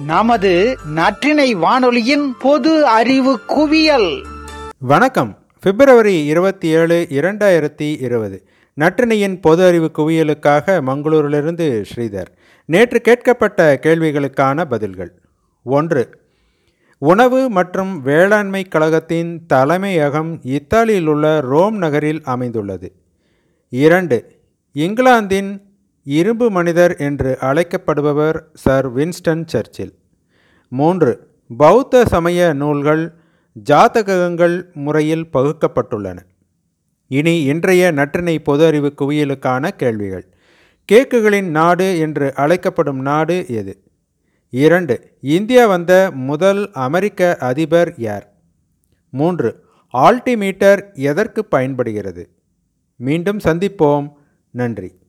நமது நற்றினை வானொலியின் பொது அறிவு குவியல். வணக்கம். பிப்ரவரி இருபத்தி ஏழு இரண்டாயிரத்தி இருபது. நற்றினையின் பொது அறிவு குவியலுக்காக மங்களூரிலிருந்து ஸ்ரீதர். நேற்று கேட்கப்பட்ட கேள்விகளுக்கான பதில்கள். ஒன்று உணவு மற்றும் வேளாண்மை கழகத்தின் தலைமையகம் இத்தாலியில் உள்ள ரோம் நகரில் அமைந்துள்ளது. இரண்டு இங்கிலாந்தின் இரும்பு மனிதர் என்று அழைக்கப்படுபவர் சர் வின்ஸ்டன் சர்ச்சில். மூன்று பௌத்த சமய நூல்கள் ஜாதகங்கள் முறையில் பகுக்கப்பட்டுள்ளன. இனி இன்றைய நற்றினை பொது அறிவு குவியலுக்கான கேள்விகள். கேக்குகளின் நாடு என்று அழைக்கப்படும் நாடு எது? இரண்டு இந்தியா வந்த முதல் அமெரிக்க அதிபர் யார்? மூன்று ஆல்டிமீட்டர் எதற்கு பயன்படுகிறது? மீண்டும் சந்திப்போம். நன்றி.